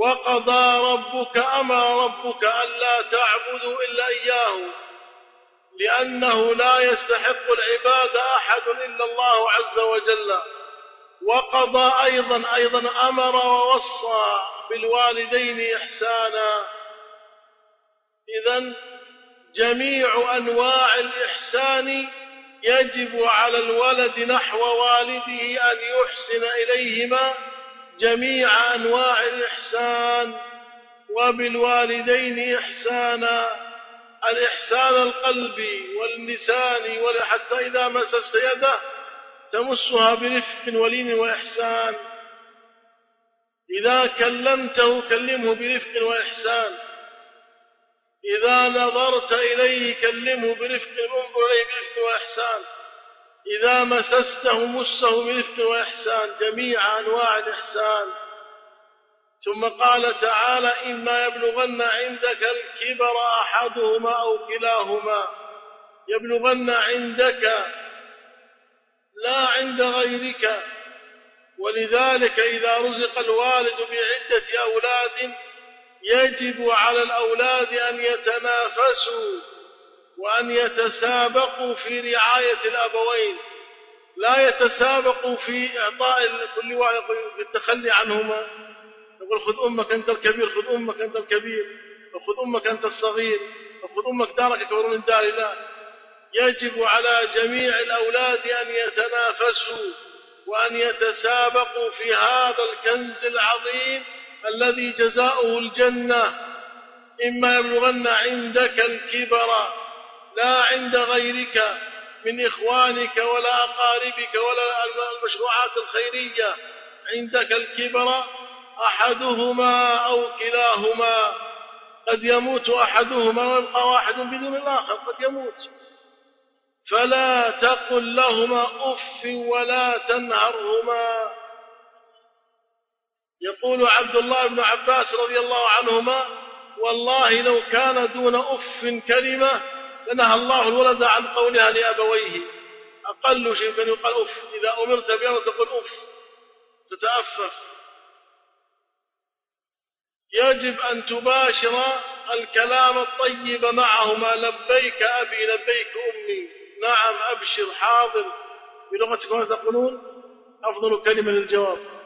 وقضى ربك أمر ربك ألا تعبدوا إلا إياه لأنه لا يستحق العبادة أحد إلا الله عز وجل. وقضى أيضا أيضا أمر ووصى بالوالدين إحسانا. إذا جميع أنواع الإحسان يجب على الولد نحو والده أن يحسن إليهما جميع أنواع الإحسان وبالوالدين إحسانا. الإحسان القلبي واللسان حتى إذا مسست يده تمسها برفق ولين وإحسان. إذا كلمته كلمه برفق وإحسان. إذا نظرت إليه كلمه برفق انظر إليه برفق وإحسان. إذا مسسته مسه برفق وإحسان جميع أنواع الإحسان. ثم قال تعالى إما يبلغن عندك الكبر أحدهما أو كلاهما. يبلغن عندك لا عند غيرك. ولذلك إذا رزق الوالد بعدة أولاد يجب على الأولاد أن يتنافسوا. وأن يتسابقوا في رعاية الأبوين لا يتسابقوا في إعطاء كل واحد في التخلي عنهما. يقول خذ أمك أنت الكبير خذ أمك أنت الكبير وخذ أمك أنت الصغير وخذ أمك دارك أكبر من دار لا يجب على جميع الأولاد أن يتنافسوا وأن يتسابقوا في هذا الكنز العظيم الذي جزاؤه الجنة. إما يبلغن عندك الكبر لا عند غيرك من إخوانك ولا أقاربك ولا المشروعات الخيرية. عندك الكبر أحدهما أو كلاهما. قد يموت أحدهما ويبقى واحد بدون الآخر قد يموت. فلا تقل لهما أف ولا تنهرهما. يقول عبد الله بن عباس رضي الله عنهما والله لو كان دون أف كلمة لنهى الله الولد عن قولها لأبويه. أقل شيء من يقال أف إذا أمرت بأمر تقول أف تتأفف. يجب أن تباشر الكلام الطيب معهما. لبيك أبي لبيك أمي. نعم أبشر حاضر. بلغتكم تقولون؟ أفضل كلمة للجواب.